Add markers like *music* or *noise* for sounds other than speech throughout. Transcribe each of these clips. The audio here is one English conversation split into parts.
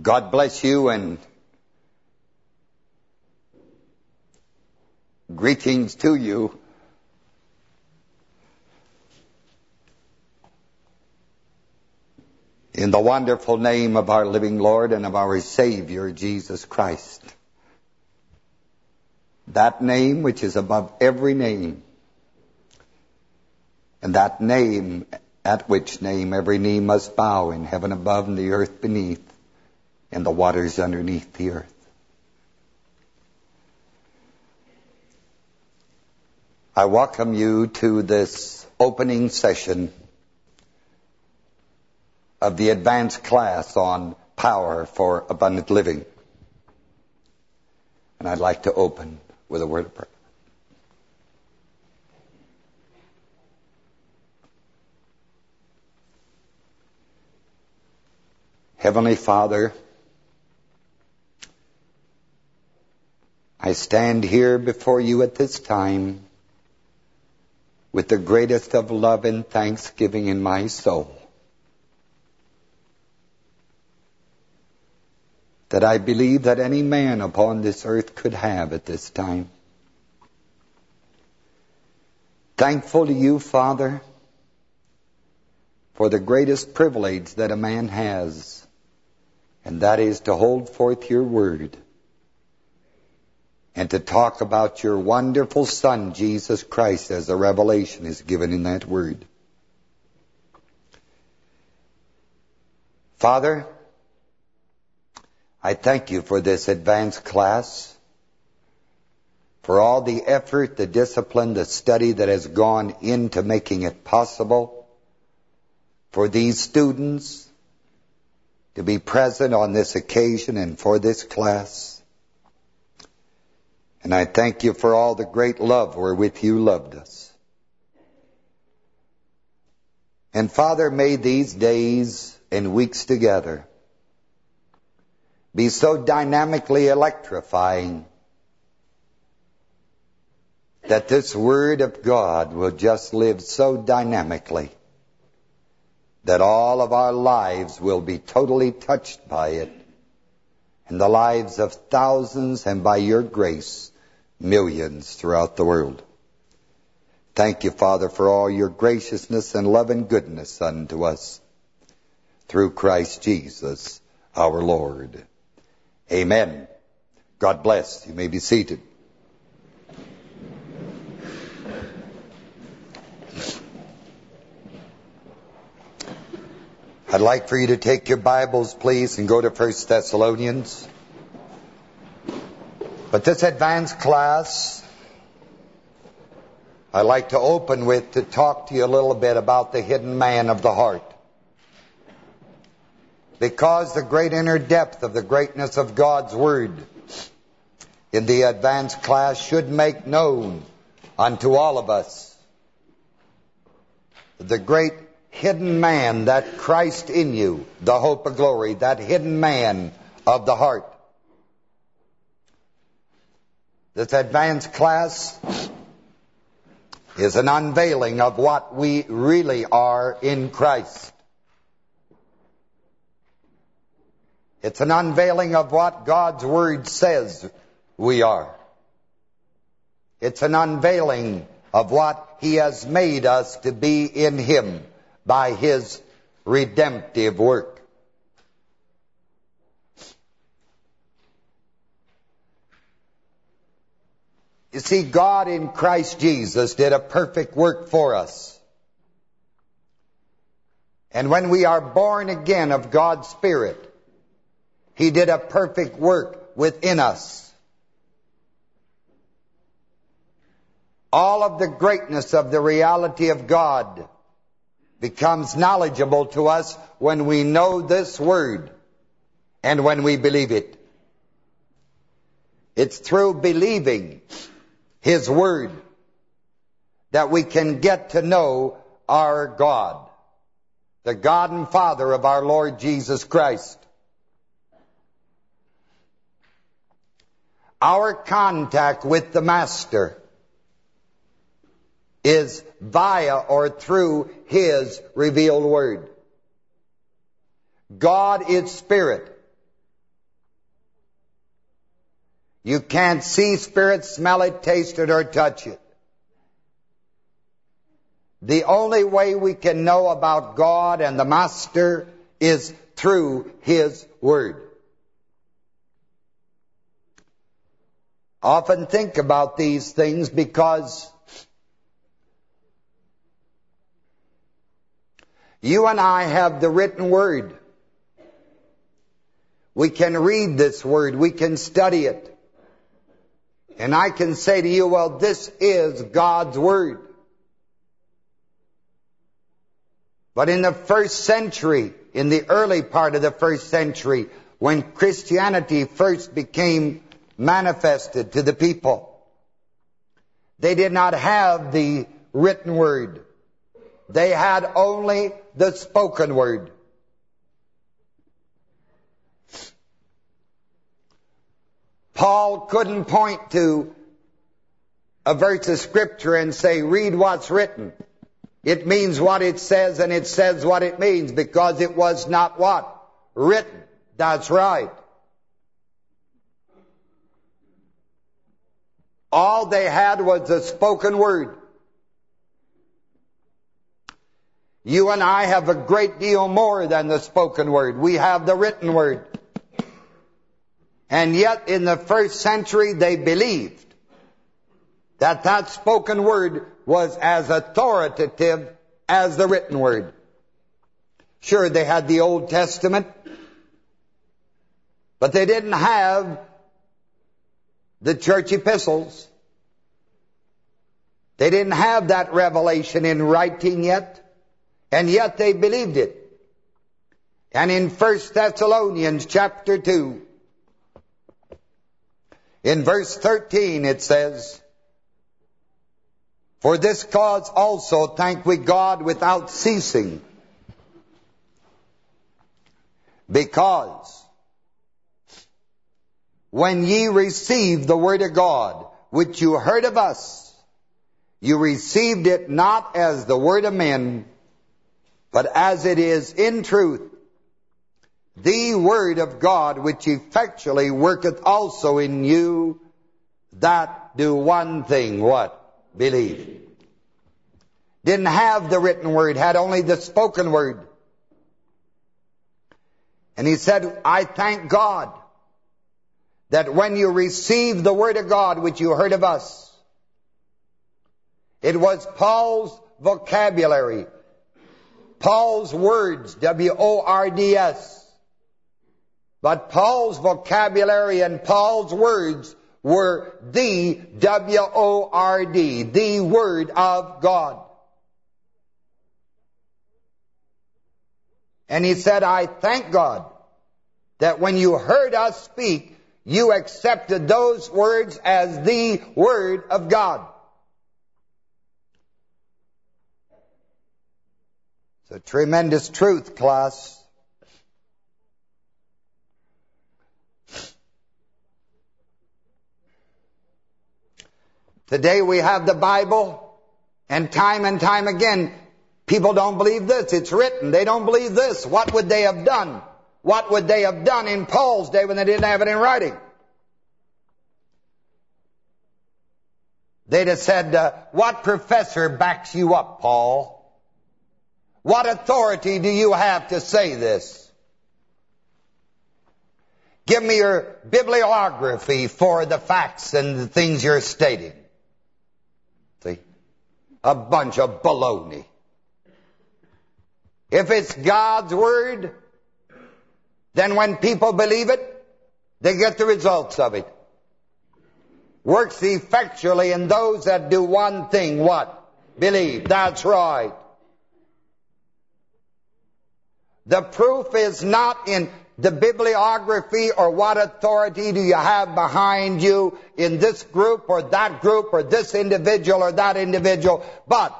God bless you and greetings to you. In the wonderful name of our living Lord and of our Savior, Jesus Christ. That name which is above every name. And that name, at which name every knee must bow in heaven above and the earth beneath and the waters underneath the earth. I welcome you to this opening session of the advanced class on power for abundant living. And I'd like to open with a word of prayer. Heavenly Father, I stand here before you at this time with the greatest of love and thanksgiving in my soul. That I believe that any man upon this earth could have at this time. Thankful to you, Father, for the greatest privilege that a man has, and that is to hold forth your word and to talk about your wonderful Son, Jesus Christ, as the revelation is given in that word. Father, I thank you for this advanced class, for all the effort, the discipline, the study that has gone into making it possible for these students to be present on this occasion and for this class. And I thank you for all the great love wherewith you loved us. And Father, may these days and weeks together be so dynamically electrifying that this Word of God will just live so dynamically that all of our lives will be totally touched by it and the lives of thousands and by your grace millions throughout the world. Thank you, Father, for all your graciousness and love and goodness unto us through Christ Jesus our Lord. Amen. God bless. You may be seated. I'd like for you to take your Bibles, please, and go to First Thessalonians. But this advanced class, I'd like to open with to talk to you a little bit about the hidden man of the heart. Because the great inner depth of the greatness of God's Word in the advanced class should make known unto all of us the great hidden man, that Christ in you, the hope of glory, that hidden man of the heart. This advanced class is an unveiling of what we really are in Christ. It's an unveiling of what God's Word says we are. It's an unveiling of what He has made us to be in Him by His redemptive work. You see, God in Christ Jesus did a perfect work for us. And when we are born again of God's Spirit, He did a perfect work within us. All of the greatness of the reality of God becomes knowledgeable to us when we know this Word and when we believe it. It's through believing his Word, that we can get to know our God, the God and Father of our Lord Jesus Christ. Our contact with the Master is via or through His revealed Word. God is Spirit, You can't see spirit, smell it, taste it, or touch it. The only way we can know about God and the Master is through His Word. Often think about these things because you and I have the written Word. We can read this Word. We can study it. And I can say to you, well, this is God's Word. But in the first century, in the early part of the first century, when Christianity first became manifested to the people, they did not have the written word. They had only the spoken word. Paul couldn't point to a verse of Scripture and say, read what's written. It means what it says and it says what it means because it was not what? Written. That's right. All they had was the spoken word. You and I have a great deal more than the spoken word. We have the written word. And yet in the first century they believed that that spoken word was as authoritative as the written word. Sure, they had the Old Testament, but they didn't have the church epistles. They didn't have that revelation in writing yet, and yet they believed it. And in 1 Thessalonians chapter 2, in verse 13 it says, For this cause also thank we God without ceasing, because when ye received the word of God, which you heard of us, you received it not as the word of men, but as it is in truth, the word of God, which effectually worketh also in you that do one thing, what? Believe. Didn't have the written word, had only the spoken word. And he said, I thank God that when you received the word of God, which you heard of us, it was Paul's vocabulary, Paul's words, W-O-R-D-S. But Paul's vocabulary and Paul's words were the W-O-R-D, the Word of God. And he said, I thank God that when you heard us speak, you accepted those words as the Word of God. It's a tremendous truth, class. Today we have the Bible, and time and time again, people don't believe this. It's written. They don't believe this. What would they have done? What would they have done in Paul's day when they didn't have it in writing? They'd have said, uh, what professor backs you up, Paul? What authority do you have to say this? Give me your bibliography for the facts and the things you're stating. A bunch of baloney. If it's God's Word, then when people believe it, they get the results of it. Works effectually in those that do one thing, what? Believe. That's right. The proof is not in the bibliography or what authority do you have behind you in this group or that group or this individual or that individual, but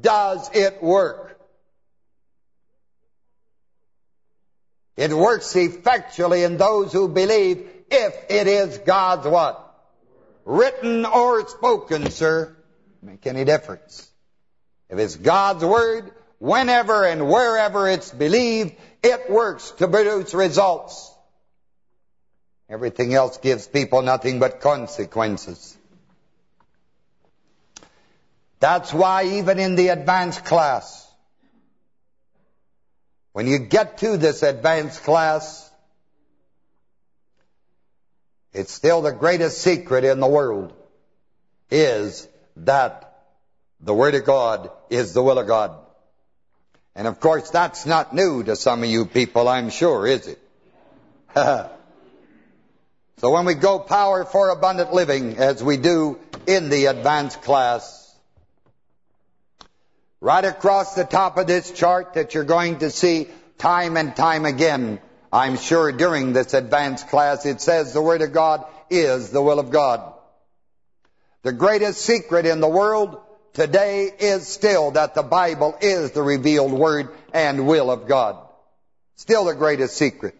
does it work? It works effectually in those who believe if it is God's what? Written or spoken, sir. Make any difference. If it's God's word, whenever and wherever it's believed, it works to produce results. Everything else gives people nothing but consequences. That's why even in the advanced class, when you get to this advanced class, it's still the greatest secret in the world is that the Word of God is the will of God. And of course, that's not new to some of you people, I'm sure, is it? *laughs* so when we go power for abundant living, as we do in the advanced class, right across the top of this chart that you're going to see time and time again, I'm sure during this advanced class, it says the Word of God is the will of God. The greatest secret in the world today is still that the Bible is the revealed Word and will of God. Still the greatest secret.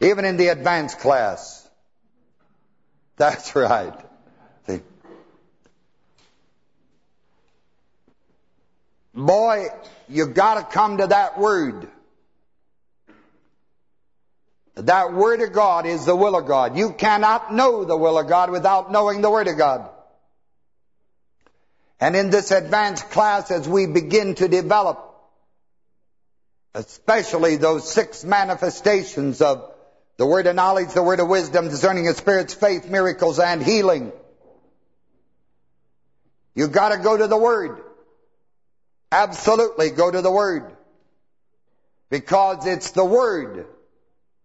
Even in the advanced class. That's right. See. Boy, you've got to come to that Word. That Word of God is the will of God. You cannot know the will of God without knowing the Word of God. And in this advanced class, as we begin to develop, especially those six manifestations of the word of knowledge, the word of wisdom, discerning of spirits, faith, miracles, and healing, you've got to go to the word. Absolutely go to the word. Because it's the word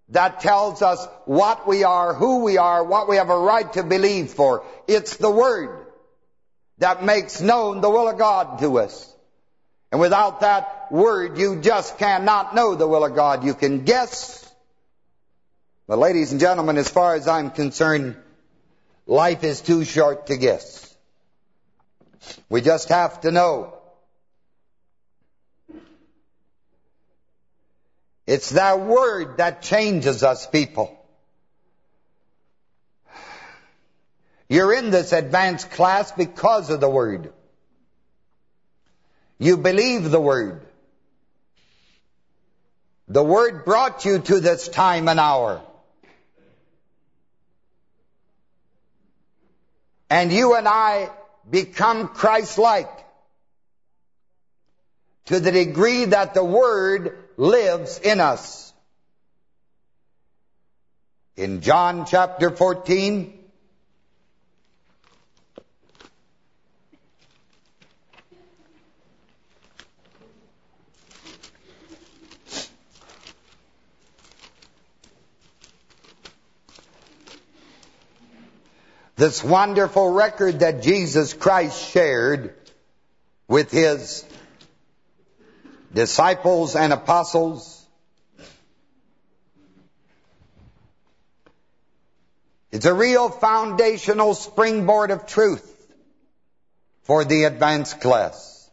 that tells us what we are, who we are, what we have a right to believe for. It's the Word that makes known the will of God to us. And without that Word, you just cannot know the will of God. You can guess. But ladies and gentlemen, as far as I'm concerned, life is too short to guess. We just have to know. It's that word that changes us, people. You're in this advanced class because of the word. You believe the word. The word brought you to this time and hour. And you and I become Christ-like to the degree that the word lives in us. In John chapter 14, this wonderful record that Jesus Christ shared with his disciples and apostles. It's a real foundational springboard of truth for the advanced class.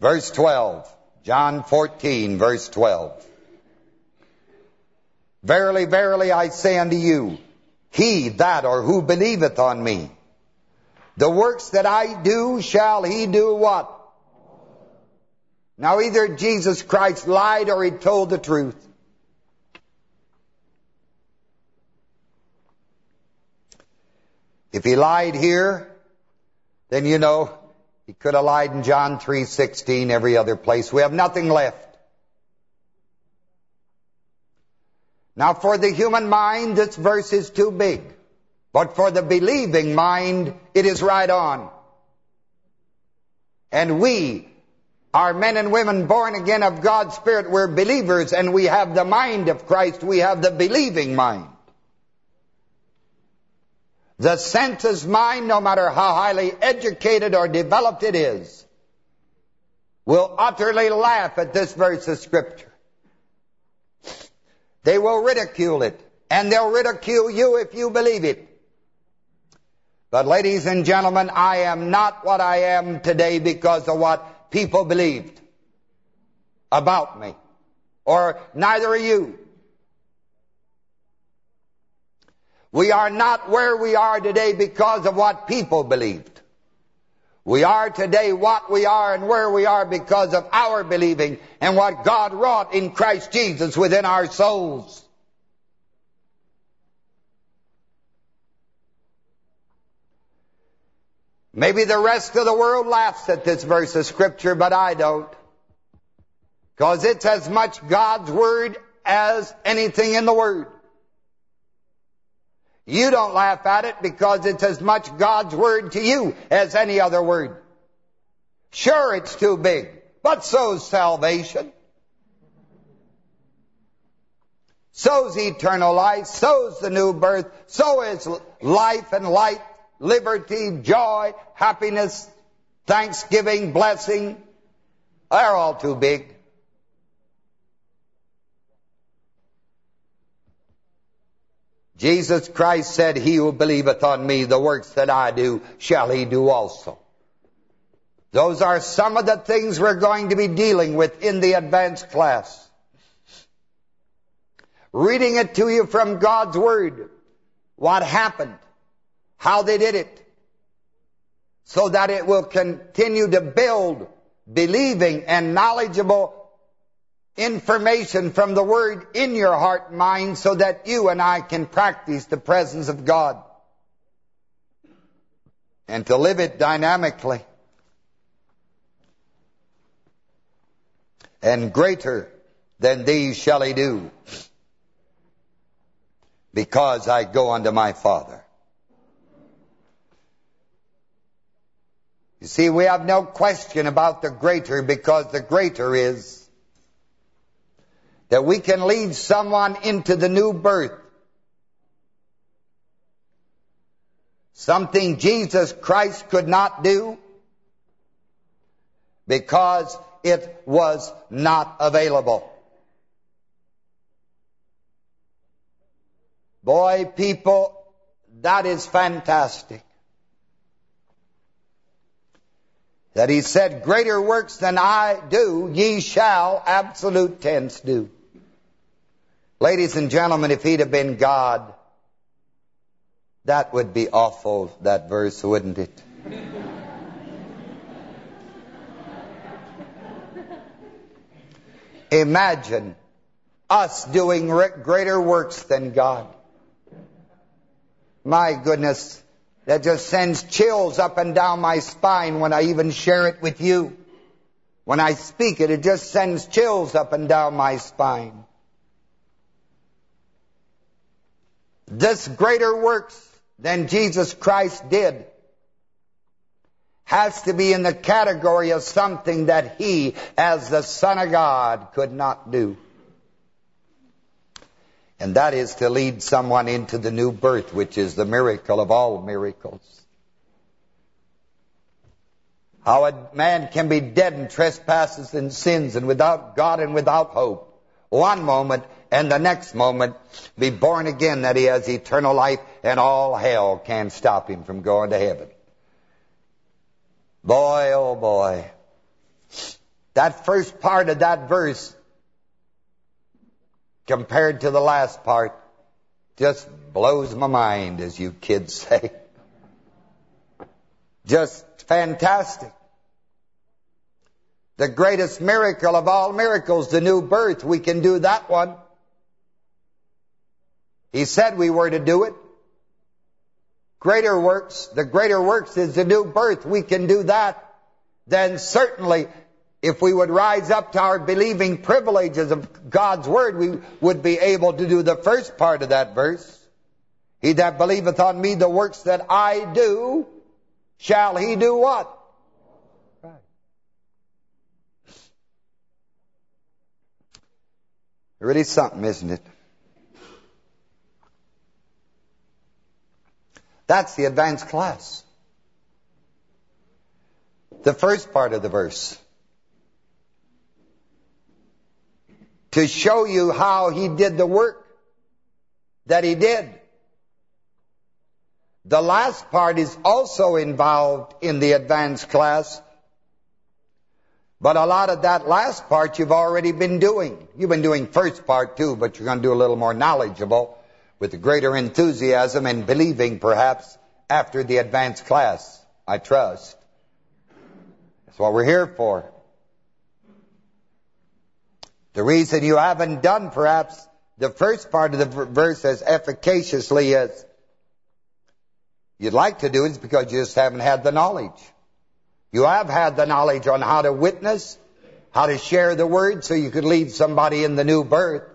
Verse 12, John 14, verse 12. Verily, verily, I say unto you, he that or who believeth on me, the works that I do shall he do what? Now either Jesus Christ lied or he told the truth. If he lied here, then you know he could have lied in John 3.16, every other place. We have nothing left. Now for the human mind, this verse is too big. But for the believing mind, it is right on. And we are men and women born again of God's Spirit. We're believers and we have the mind of Christ. We have the believing mind. The senses mind, no matter how highly educated or developed it is, will utterly laugh at this verse of Scripture. They will ridicule it. And they'll ridicule you if you believe it. But ladies and gentlemen, I am not what I am today because of what people believed about me. Or neither are you. We are not where we are today because of what people believed. We are today what we are and where we are because of our believing and what God wrought in Christ Jesus within our souls. Maybe the rest of the world laughs at this verse of Scripture, but I don't. Because it's as much God's Word as anything in the Word. You don't laugh at it because it's as much God's Word to you as any other Word. Sure, it's too big, but so's salvation. So's eternal life, so's the new birth, so is life and light, liberty, joy, happiness, thanksgiving, blessing. They're all too big. Jesus Christ said, He who believeth on me, the works that I do, shall he do also. Those are some of the things we're going to be dealing with in the advanced class. Reading it to you from God's Word. What happened. How they did it. So that it will continue to build believing and knowledgeable information from the Word in your heart and mind so that you and I can practice the presence of God and to live it dynamically. And greater than these shall he do because I go unto my Father. You see, we have no question about the greater because the greater is that we can lead someone into the new birth. Something Jesus Christ could not do because it was not available. Boy, people, that is fantastic. That he said, greater works than I do, ye shall, absolute tense, do. Ladies and gentlemen, if he'd have been God, that would be awful, that verse, wouldn't it? *laughs* Imagine us doing greater works than God. My goodness, that just sends chills up and down my spine when I even share it with you. When I speak it, it just sends chills up and down my spine. This greater works than Jesus Christ did has to be in the category of something that he, as the Son of God, could not do. And that is to lead someone into the new birth, which is the miracle of all miracles. How a man can be dead in trespasses and sins and without God and without hope. One moment and the next moment be born again that he has eternal life and all hell can't stop him from going to heaven. Boy, oh boy. That first part of that verse compared to the last part just blows my mind, as you kids *laughs* say. Just fantastic. The greatest miracle of all miracles, the new birth, we can do that one. He said we were to do it. Greater works, the greater works is the new birth. We can do that. Then certainly, if we would rise up to our believing privileges of God's Word, we would be able to do the first part of that verse. He that believeth on me, the works that I do, shall he do what? Right. Really something, isn't it? That's the advanced class. The first part of the verse. To show you how he did the work that he did. The last part is also involved in the advanced class. But a lot of that last part you've already been doing. You've been doing first part too, but you're going to do a little more knowledgeable with greater enthusiasm and believing perhaps after the advanced class, I trust. That's what we're here for. The reason you haven't done perhaps the first part of the verse as efficaciously as you'd like to do is because you just haven't had the knowledge. You have had the knowledge on how to witness, how to share the word so you could lead somebody in the new birth.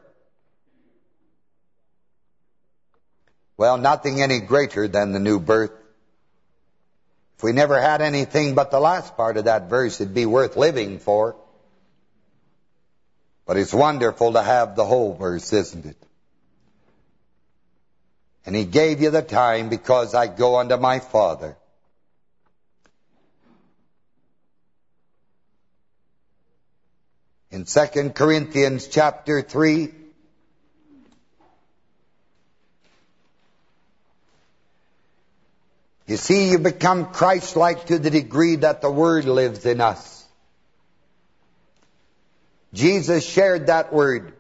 Well, nothing any greater than the new birth. If we never had anything but the last part of that verse, it'd be worth living for. But it's wonderful to have the whole verse, isn't it? And he gave you the time because I go unto my Father. In 2 Corinthians chapter 3, you see, you become Christ-like to the degree that the Word lives in us. Jesus shared that word.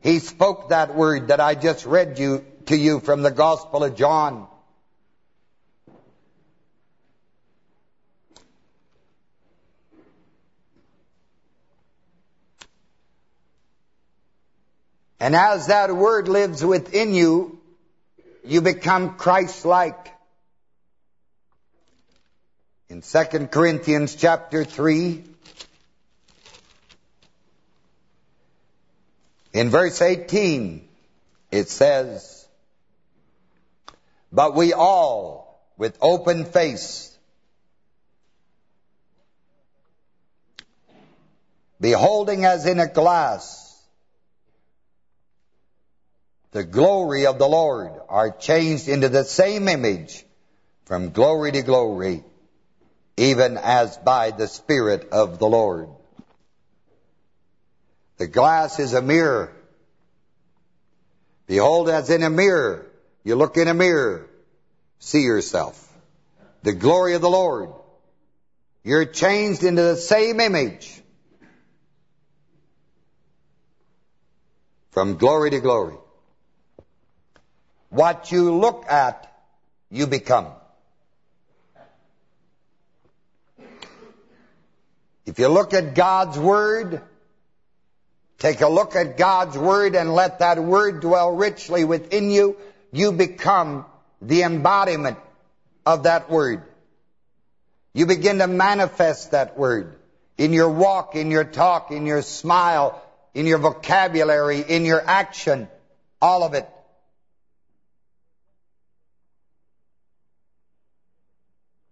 He spoke that word that I just read you to you from the Gospel of John. And as that word lives within you, you become Christ-like. In 2 Corinthians chapter 3, in verse 18, it says, But we all, with open face, beholding as in a glass the glory of the Lord, are changed into the same image from glory to glory, even as by the Spirit of the Lord. The glass is a mirror. Behold, as in a mirror, you look in a mirror, see yourself. The glory of the Lord. You're changed into the same image. From glory to glory. What you look at, you become. If you look at God's Word, take a look at God's Word and let that Word dwell richly within you, you become the embodiment of that Word. You begin to manifest that Word in your walk, in your talk, in your smile, in your vocabulary, in your action, all of it.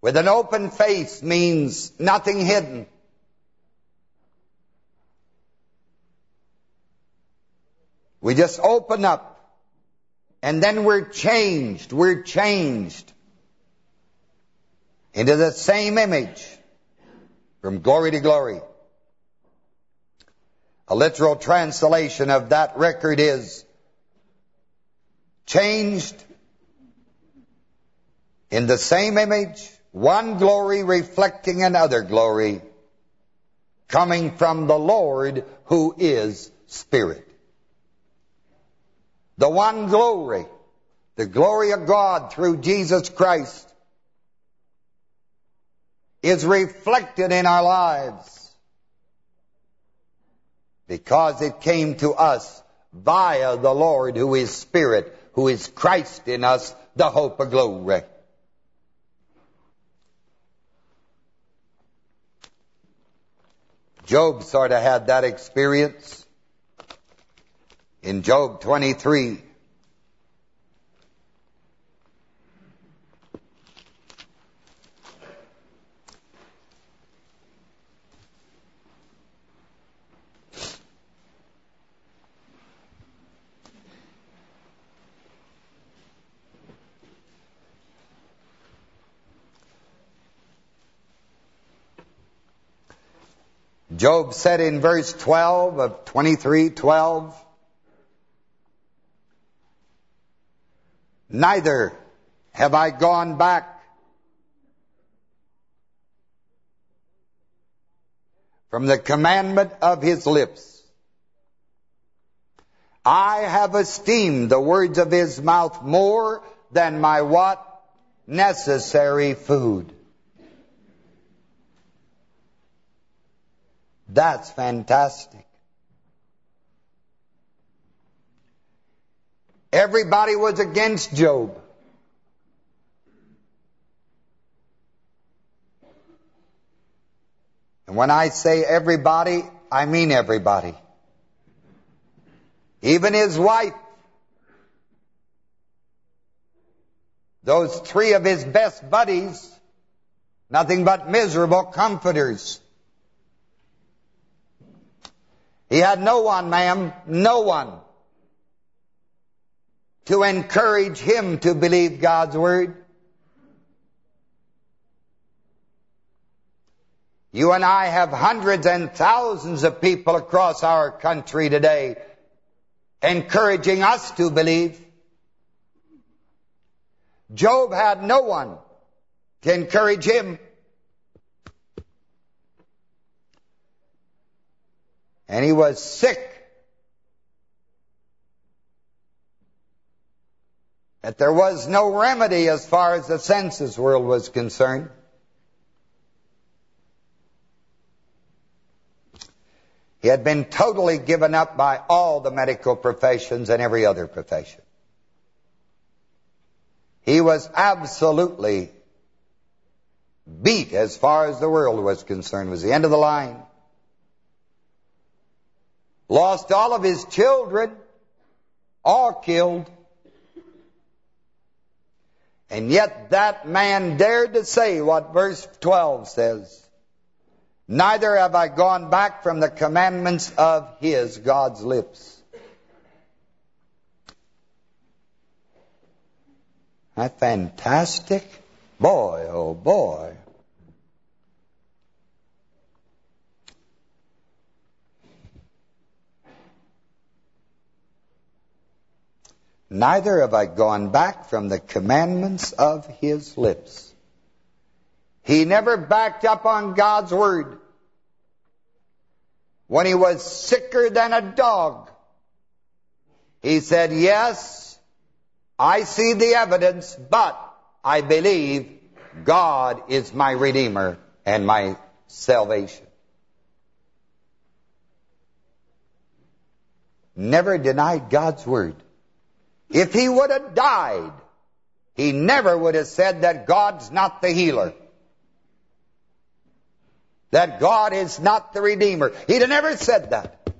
With an open face means nothing hidden. We just open up and then we're changed. We're changed into the same image from glory to glory. A literal translation of that record is changed in the same image, one glory reflecting another glory, coming from the Lord who is Spirit the one glory, the glory of God through Jesus Christ, is reflected in our lives because it came to us via the Lord who is Spirit, who is Christ in us, the hope of glory. Job sort of had that experience in Job 23. Job said in verse 12 of 23, 12, Neither have I gone back from the commandment of his lips. I have esteemed the words of his mouth more than my what? Necessary food. That's fantastic. Everybody was against Job. And when I say everybody, I mean everybody. Even his wife. Those three of his best buddies, nothing but miserable comforters. He had no one, ma'am, no one to encourage him to believe God's word. You and I have hundreds and thousands of people across our country today encouraging us to believe. Job had no one to encourage him. And he was sick. That there was no remedy as far as the senses world was concerned. He had been totally given up by all the medical professions and every other profession. He was absolutely beat as far as the world was concerned. Was the end of the line. Lost all of his children, all killed. And yet that man dared to say what verse 12 says. Neither have I gone back from the commandments of his, God's lips. That fantastic? Boy, oh boy. Neither have I gone back from the commandments of his lips. He never backed up on God's word. When he was sicker than a dog, he said, yes, I see the evidence, but I believe God is my Redeemer and my salvation. Never denied God's word. If he would have died, he never would have said that God's not the healer that God is not the Redeemer. He'd have never said that.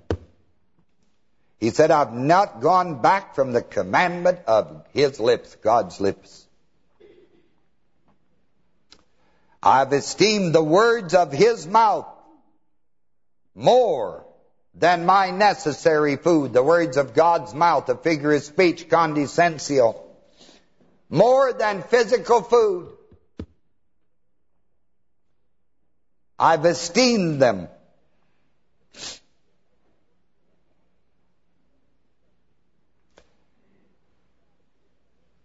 He said, I've not gone back from the commandment of his lips, God's lips. I've esteemed the words of his mouth more than my necessary food. The words of God's mouth, a figure of speech, condescensio. More than physical food. I've esteemed them.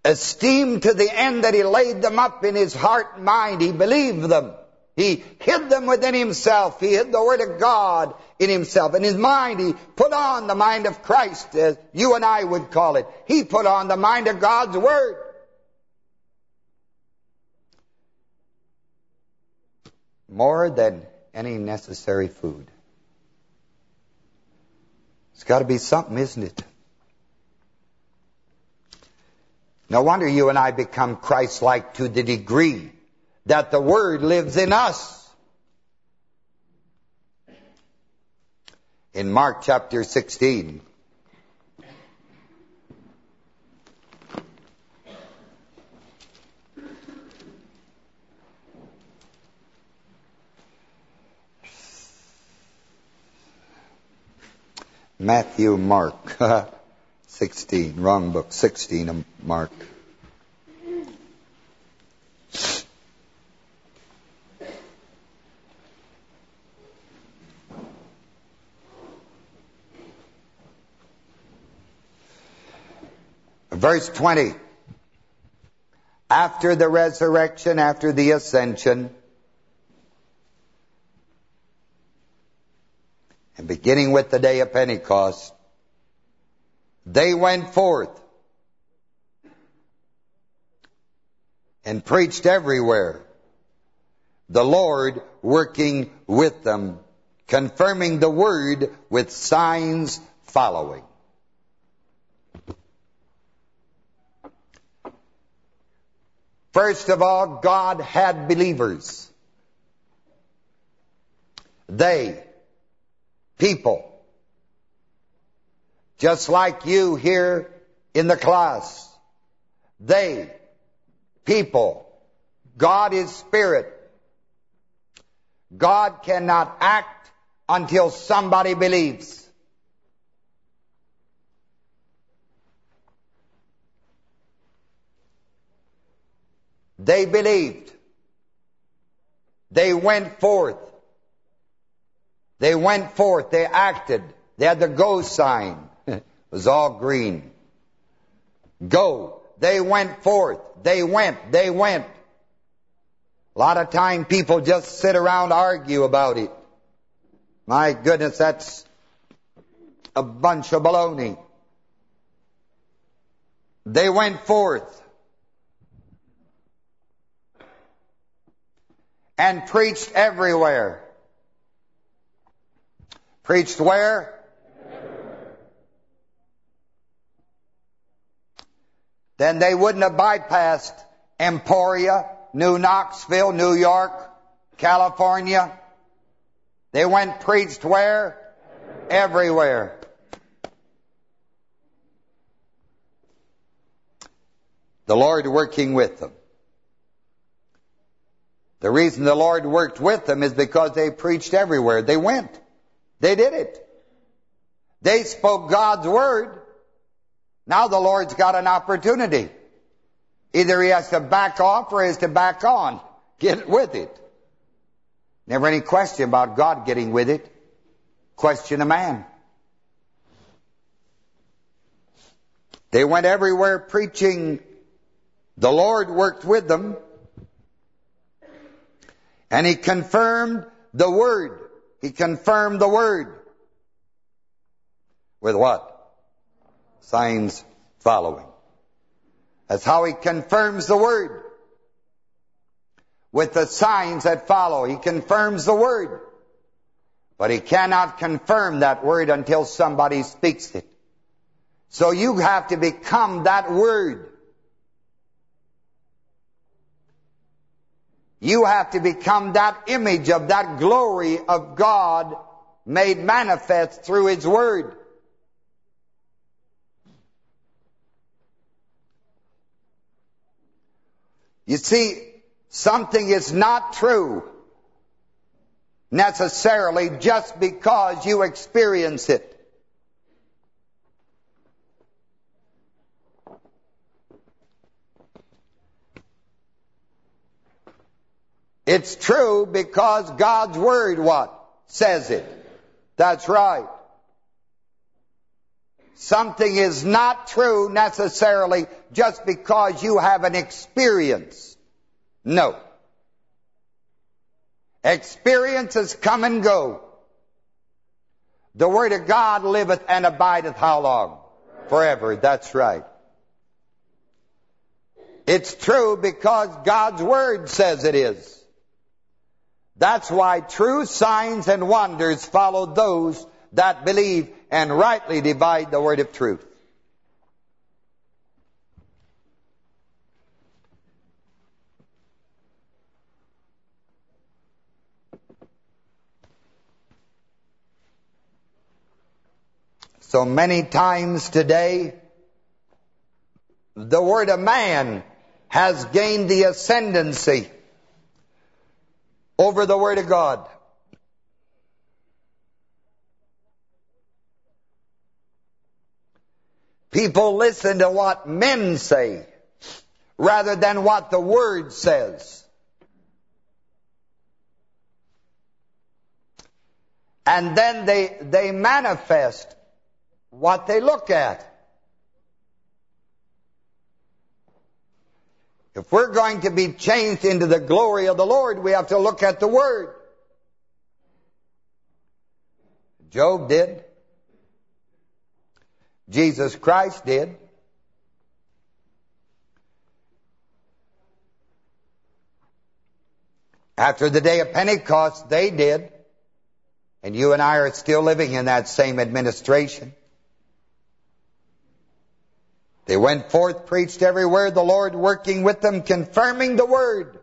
Esteemed to the end that he laid them up in his heart and mind. He believed them. He hid them within himself. He hid the Word of God in himself. In his mind, he put on the mind of Christ, as you and I would call it. He put on the mind of God's Word. more than any necessary food. It's got to be something, isn't it? No wonder you and I become Christ-like to the degree that the Word lives in us. In Mark chapter 16, Matthew, Mark. *laughs* 16, wrong book, 16 of Mark. Verse 20. After the resurrection, after the ascension, and beginning with the day of Pentecost, they went forth and preached everywhere, the Lord working with them confirming the word with signs following. First of all, God had believers. They, people, just like you here in the class, they, people, God is spirit. God cannot act until somebody believes. They believed. They went forth. They went forth. They acted. They had the go sign. *laughs* it was all green. Go. They went forth. They went. They went. A lot of time people just sit around argue about it. My goodness, that's a bunch of baloney. They went forth. And preached everywhere. Preached where? Everywhere. Then they wouldn't have bypassed Emporia, New Knoxville, New York, California. They went preached where? Everywhere. everywhere. The Lord working with them. The reason the Lord worked with them is because they preached everywhere. They went. They did it. They spoke God's word. Now the Lord's got an opportunity. Either he has to back off or he has to back on. Get with it. Never any question about God getting with it. Question a man. They went everywhere preaching. The Lord worked with them. And he confirmed the word. He confirmed the word. With what? Signs following. That's how he confirms the word. With the signs that follow. He confirms the word. But he cannot confirm that word until somebody speaks it. So you have to become that word. You have to become that image of that glory of God made manifest through His Word. You see, something is not true necessarily just because you experience it. It's true because God's Word what? Says it. That's right. Something is not true necessarily just because you have an experience. No. Experiences come and go. The Word of God liveth and abideth how long? Forever. That's right. It's true because God's Word says it is. That's why true signs and wonders follow those that believe and rightly divide the word of truth. So many times today, the word of man has gained the ascendancy over the Word of God. People listen to what men say rather than what the Word says. And then they, they manifest what they look at. If we're going to be changed into the glory of the Lord, we have to look at the Word. Job did. Jesus Christ did. After the day of Pentecost, they did. And you and I are still living in that same administration. They went forth, preached everywhere, the Lord working with them, confirming the word.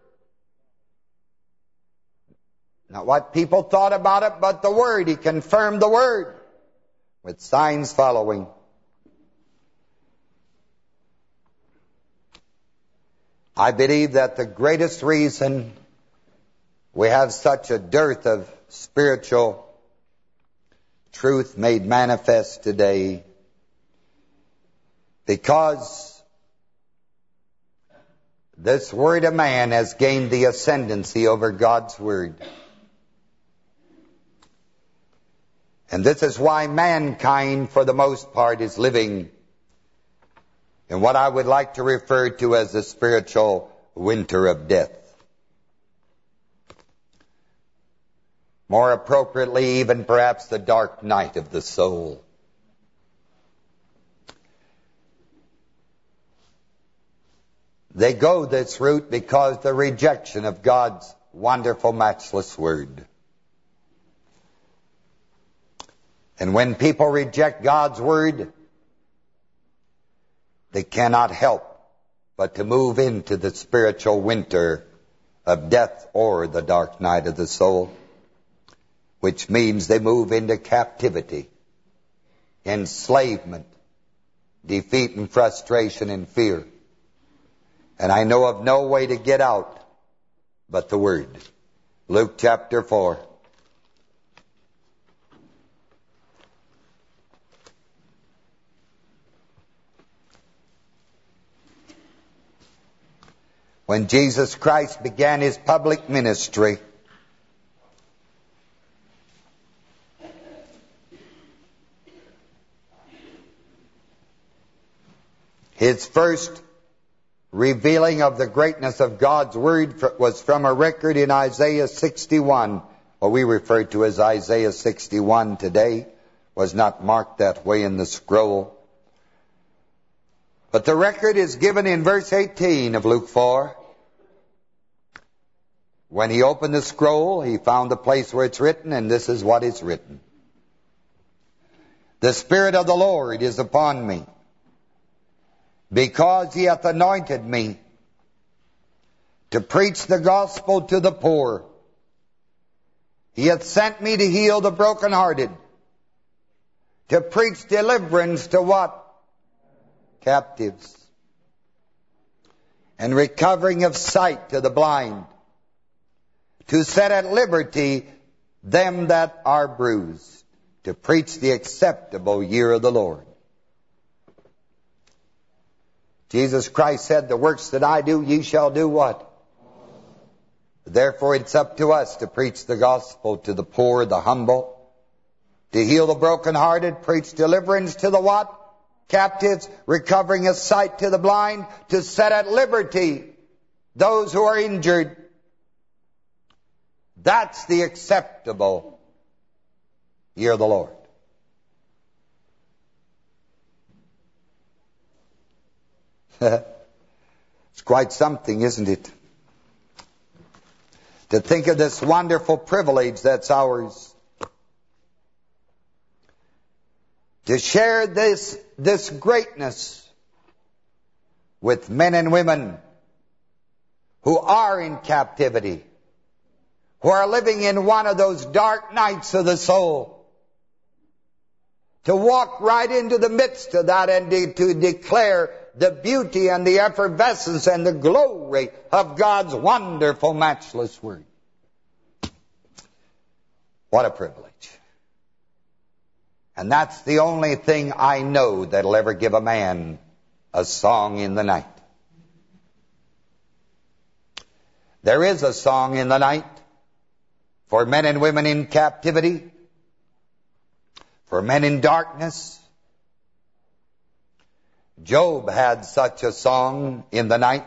Not what people thought about it, but the word. He confirmed the word with signs following. I believe that the greatest reason we have such a dearth of spiritual truth made manifest today because this word of man has gained the ascendancy over God's word. And this is why mankind, for the most part, is living in what I would like to refer to as the spiritual winter of death. More appropriately, even perhaps the dark night of the soul. They go this route because the rejection of God's wonderful, matchless word. And when people reject God's word, they cannot help but to move into the spiritual winter of death or the dark night of the soul, which means they move into captivity, enslavement, defeat and frustration and fear. And I know of no way to get out but the Word. Luke chapter 4. when Jesus Christ began his public ministry, his first revealing of the greatness of God's Word was from a record in Isaiah 61, what we refer to as Isaiah 61 today, was not marked that way in the scroll. But the record is given in verse 18 of Luke 4. When he opened the scroll, he found the place where it's written, and this is what is written. The Spirit of the Lord is upon me, because he hath anointed me to preach the gospel to the poor. He hath sent me to heal the brokenhearted, to preach deliverance to what? Captives. And recovering of sight to the blind to set at liberty them that are bruised, to preach the acceptable year of the Lord. Jesus Christ said, the works that I do, ye shall do what? Therefore it's up to us to preach the gospel to the poor, the humble, to heal the brokenhearted, preach deliverance to the what? Captives, recovering of sight to the blind, to set at liberty those who are injured, that's the acceptable year of the Lord. *laughs* it's quite something, isn't it? To think of this wonderful privilege that's ours. To share this, this greatness with men and women who are in captivity who are living in one of those dark nights of the soul. To walk right into the midst of that and to declare the beauty and the effervescence and the glory of God's wonderful, matchless word. What a privilege. And that's the only thing I know that'll ever give a man a song in the night. There is a song in the night for men and women in captivity, for men in darkness. Job had such a song in the night,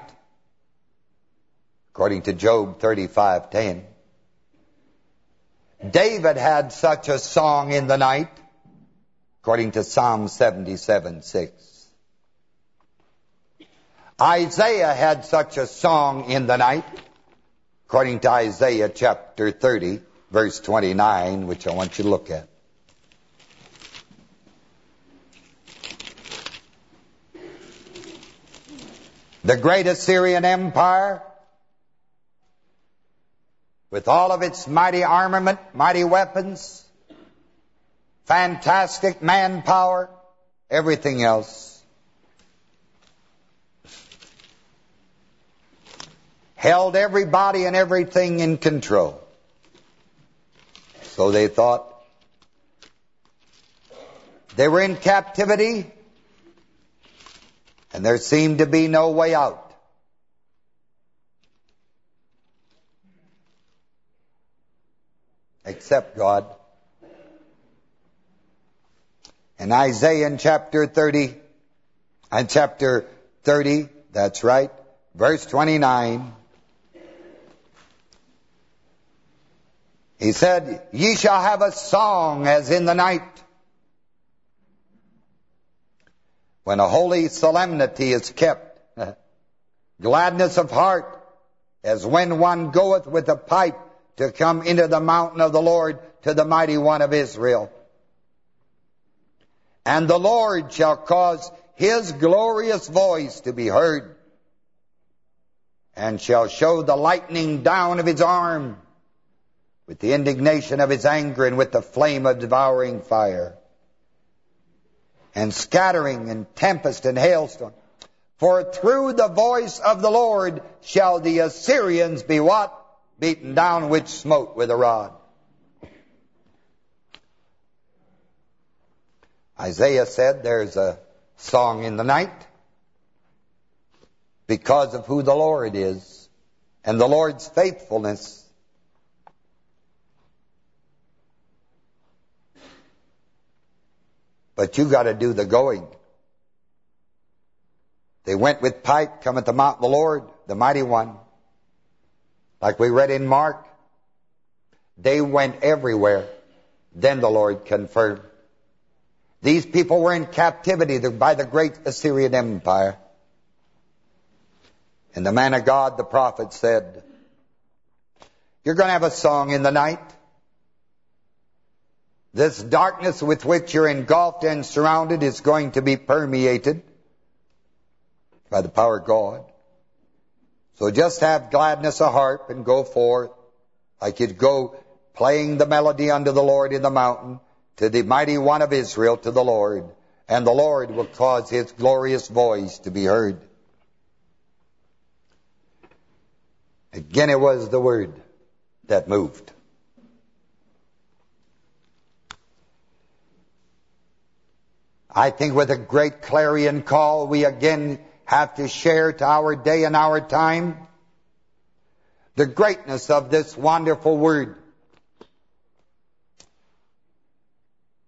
according to Job 35:10. David had such a song in the night, according to Psalm 77:6. Isaiah had such a song in the night, according to Isaiah chapter 30, verse 29, which I want you to look at. The great Assyrian Empire, with all of its mighty armament, mighty weapons, fantastic manpower, everything else, held everybody and everything in control. So they thought. They were in captivity, and there seemed to be no way out. Except God. In Isaiah in chapter 30, and chapter 30, that's right, verse 29, he said, Ye shall have a song as in the night, when a holy solemnity is kept, *laughs* gladness of heart, as when one goeth with a pipe to come into the mountain of the Lord to the mighty one of Israel. And the Lord shall cause his glorious voice to be heard, and shall show the lightning down of his arm, with the indignation of his anger, and with the flame of devouring fire and scattering and tempest and hailstone. For through the voice of the Lord shall the Assyrians be what? Beaten down which smote with a rod. Isaiah said there's a song in the night because of who the Lord is and the Lord's faithfulness But you got to do the going. They went with pipe, come at the mount of the Lord, the mighty one. Like we read in Mark. They went everywhere. Then the Lord confirmed. These people were in captivity by the great Assyrian Empire. And the man of God, the prophet, said, You're going to have a song in the night. This darkness with which you're engulfed and surrounded is going to be permeated by the power of God. So just have gladness of heart and go forth like you'd go playing the melody unto the Lord in the mountain to the mighty one of Israel, to the Lord. And the Lord will cause his glorious voice to be heard. Again, it was the word that moved. I think with a great clarion call, we again have to share to our day and our time the greatness of this wonderful word.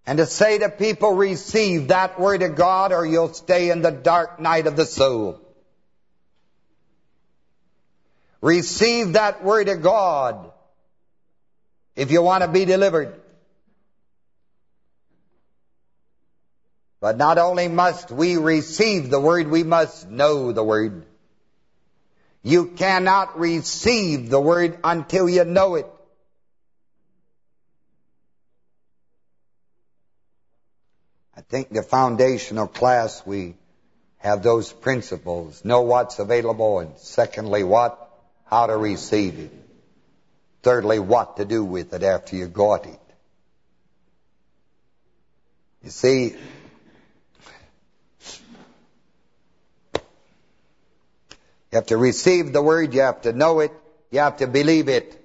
And to say to people, receive that word of God or you'll stay in the dark night of the soul. Receive that word of God if you want to be delivered. But not only must we receive the word, we must know the word. You cannot receive the word until you know it. I think the foundational class we have those principles. Know what's available and secondly what? How to receive it. Thirdly, what to do with it after you got it. You see, You have to receive the word, you have to know it, you have to believe it.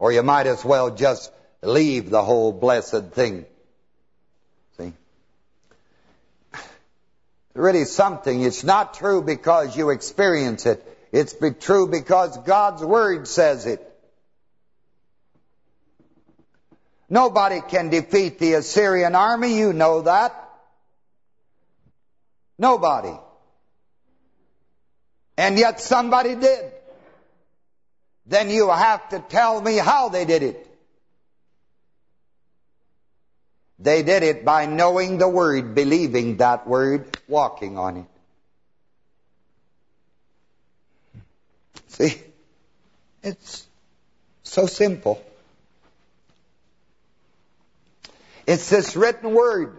Or you might as well just leave the whole blessed thing. See? Really something. It's not true because you experience it. It's be true because God's Word says it. Nobody can defeat the Assyrian army, you know that. Nobody. And yet somebody did. Then you have to tell me how they did it. They did it by knowing the Word, believing that Word, walking on it. See? It's so simple. It's this written word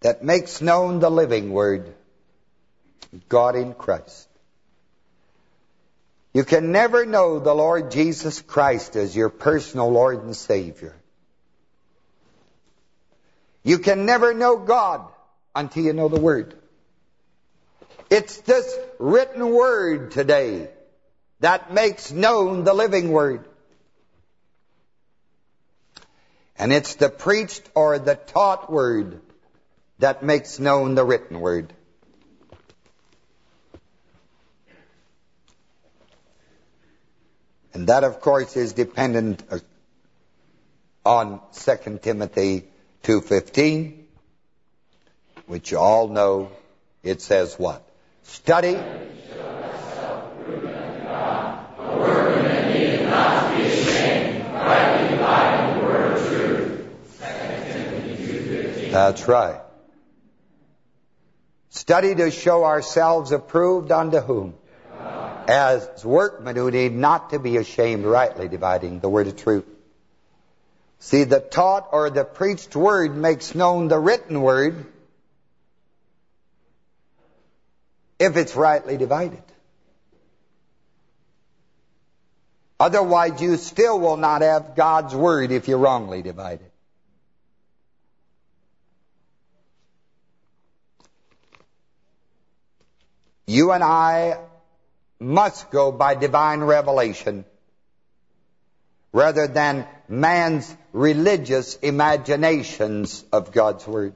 that makes known the living word, God in Christ. You can never know the Lord Jesus Christ as your personal Lord and Savior. You can never know God until you know the Word. It's this written Word today that makes known the living Word. And it's the preached or the taught Word that makes known the written Word. And that, of course, is dependent uh, on 2 Timothy 2.15, which you all know. It says what? Study. That's right. Study to show ourselves approved unto whom? As workmen who need not to be ashamed, rightly dividing the word of truth. See, the taught or the preached word makes known the written word if it's rightly divided. Otherwise, you still will not have God's word if you wrongly divide it. You and I must go by divine revelation rather than man's religious imaginations of God's Word.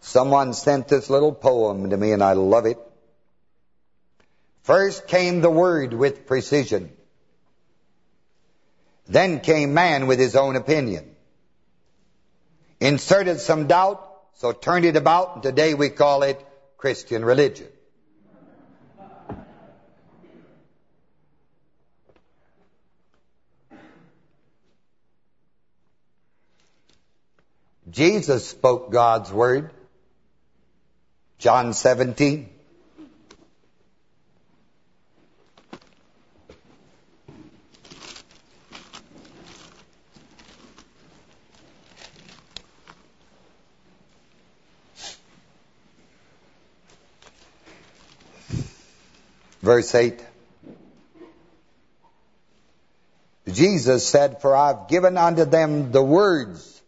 Someone sent this little poem to me and I love it. First came the Word with precision. Then came man with his own opinion. Inserted some doubt so turned it about, and today we call it Christian religion. Jesus spoke God's word. John 17. Verse 8. Jesus said, For I've given unto them the words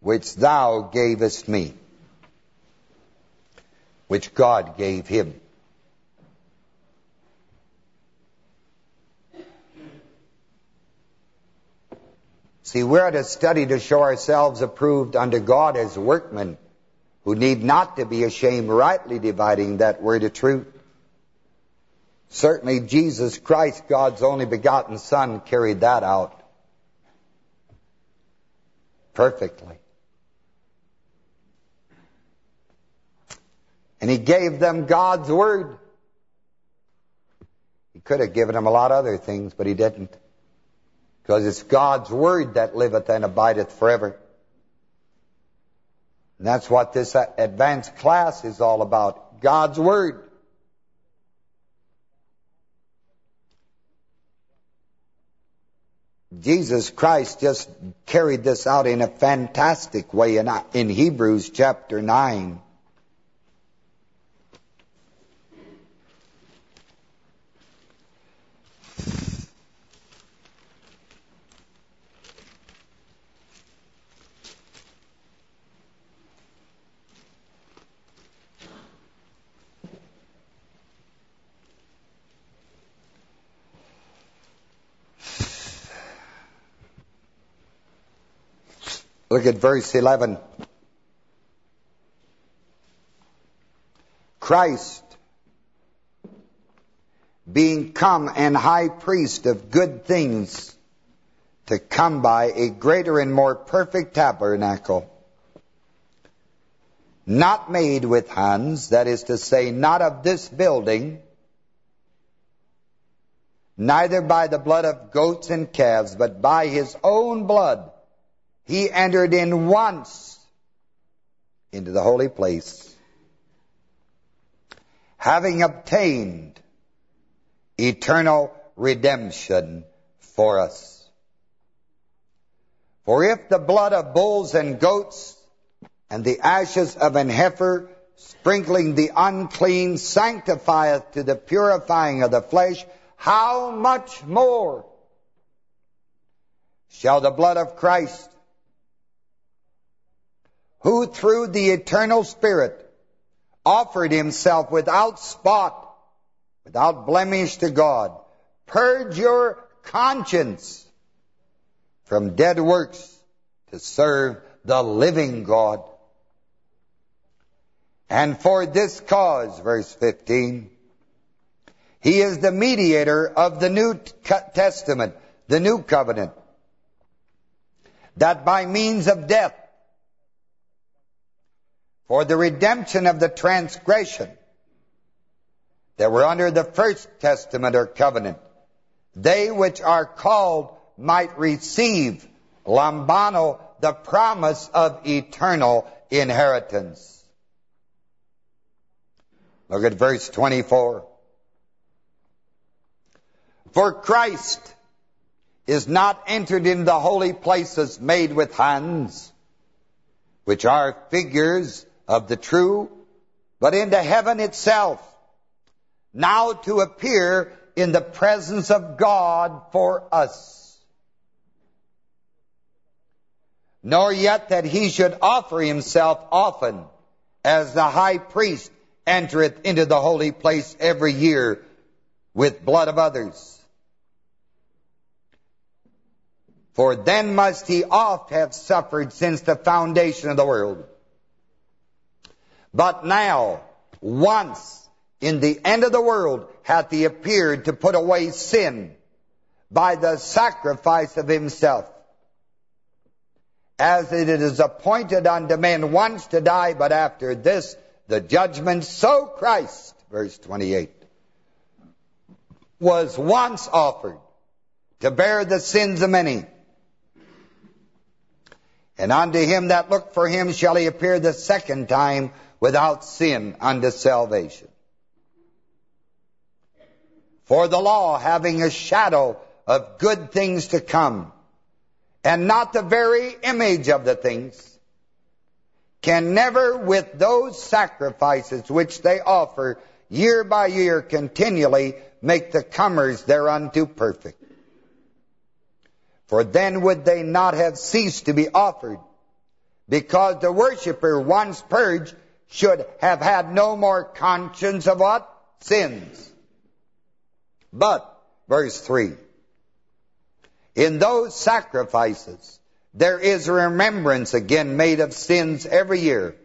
which thou gavest me, which God gave him. See, we're to study to show ourselves approved unto God as workmen who need not to be ashamed, rightly dividing that word of truth. Certainly Jesus Christ, God's only begotten Son, carried that out perfectly. And he gave them God's Word. He could have given them a lot of other things, but he didn't. Because it's God's Word that liveth and abideth forever. And that's what this advanced class is all about. God's Word. Jesus Christ just carried this out in a fantastic way in, in Hebrews chapter 9. Look at verse 11. Christ, being come an high priest of good things, to come by a greater and more perfect tabernacle, not made with hands, that is to say, not of this building, neither by the blood of goats and calves, but by his own blood, he entered in once into the holy place, having obtained eternal redemption for us. For if the blood of bulls and goats and the ashes of an heifer sprinkling the unclean sanctifieth to the purifying of the flesh, how much more shall the blood of Christ, who through the eternal Spirit offered himself without spot, without blemish to God, purge your conscience from dead works to serve the living God. And for this cause, verse 15, he is the mediator of the New Testament, the New Covenant, that by means of death, for the redemption of the transgression that were under the first testament or covenant, they which are called might receive lambano, the promise of eternal inheritance. Look at verse 24. For Christ is not entered into the holy places made with hands, which are figures of the true, but into heaven itself, now to appear in the presence of God for us. Nor yet that he should offer himself often, as the high priest entereth into the holy place every year with blood of others. For then must he oft have suffered since the foundation of the world. But now, once in the end of the world hath he appeared to put away sin by the sacrifice of himself. As it is appointed unto men once to die, but after this the judgment, so Christ, verse 28, was once offered to bear the sins of many. And unto him that looked for him shall he appear the second time without sin unto salvation. For the law, having a shadow of good things to come, and not the very image of the things, can never with those sacrifices which they offer year by year continually make the comers thereunto perfect. For then would they not have ceased to be offered, because the worshipper once purged should have had no more conscience of what? Sins. But, verse 3, in those sacrifices, there is remembrance again made of sins every year.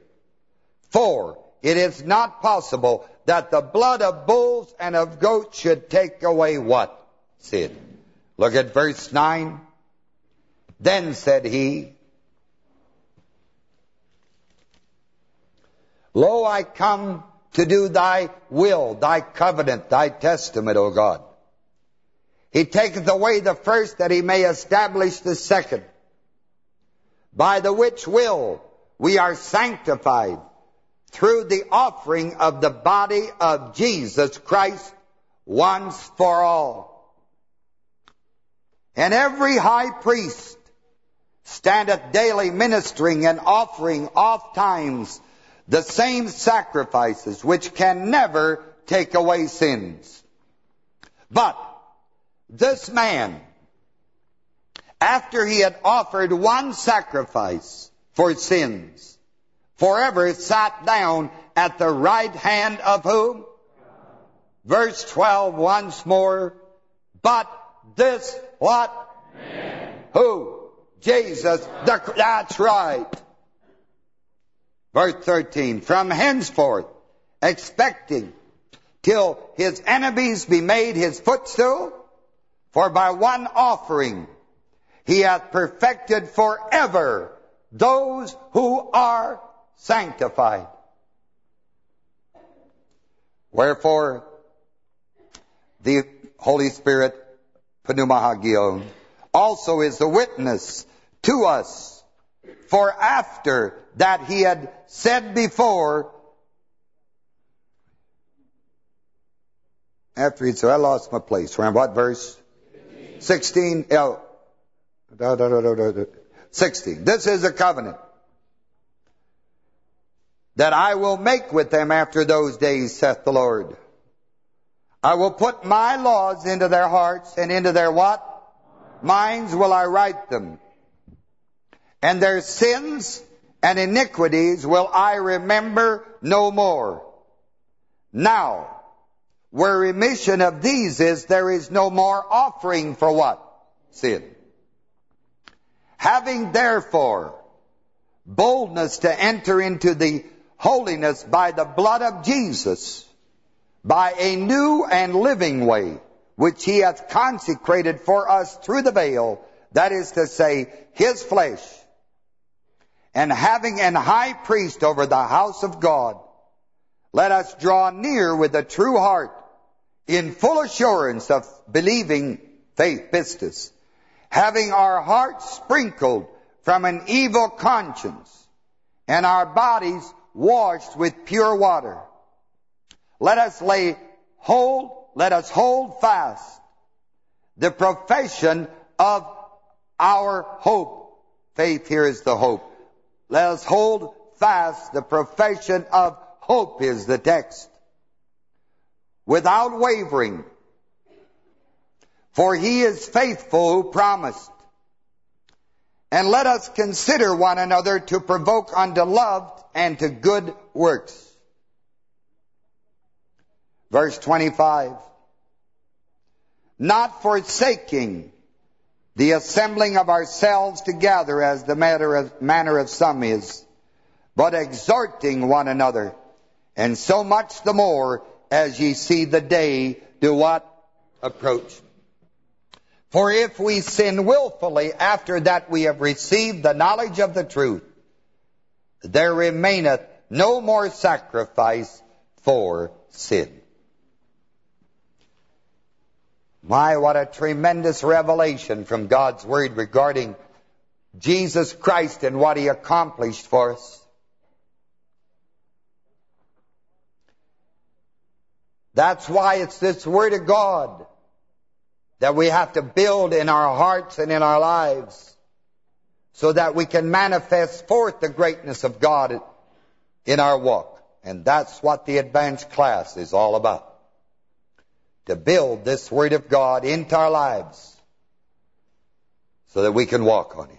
For it is not possible that the blood of bulls and of goats should take away what? Sin. Look at verse 9. Then said he, Lo, I come to do thy will, thy covenant, thy testament, O God. He taketh away the first that he may establish the second, by the which will we are sanctified through the offering of the body of Jesus Christ once for all. And every high priest standeth daily ministering and offering oft times the same sacrifices which can never take away sins. But this man, after he had offered one sacrifice for sins, forever sat down at the right hand of whom? Verse 12 once more. But this what? Man. Who? Jesus. The, that's right. Verse 13, from henceforth, expecting till his enemies be made his footstool, for by one offering he hath perfected forever those who are sanctified. Wherefore, the Holy Spirit, Pneumahagion, also is the witness to us. For after that he had said before, after he said, I lost my place. We're in what verse? 16. Oh, da, da, da, da, da, 16. This is a covenant that I will make with them after those days, saith the Lord. I will put my laws into their hearts and into their what? Minds will I write them. And their sins and iniquities will I remember no more. Now, where remission of these is, there is no more offering for what? Sin. Having therefore boldness to enter into the holiness by the blood of Jesus, by a new and living way, which he hath consecrated for us through the veil, that is to say, his flesh, and having an high priest over the house of God, let us draw near with a true heart, in full assurance of believing faith, pistis, having our hearts sprinkled from an evil conscience, and our bodies washed with pure water. Let us lay hold, let us hold fast the profession of our hope. Faith here is the hope. Let us hold fast the profession of hope is the text. Without wavering. For he is faithful who promised. And let us consider one another to provoke unto love and to good works. Verse 25. Not forsaking the assembling of ourselves together as the manner of, manner of some is, but exhorting one another, and so much the more as ye see the day do what? Approach. For if we sin willfully after that we have received the knowledge of the truth, there remaineth no more sacrifice for sin. My, what a tremendous revelation from God's Word regarding Jesus Christ and what He accomplished for us. That's why it's this Word of God that we have to build in our hearts and in our lives so that we can manifest forth the greatness of God in our walk. And that's what the advanced class is all about. To build this Word of God into our lives so that we can walk on it.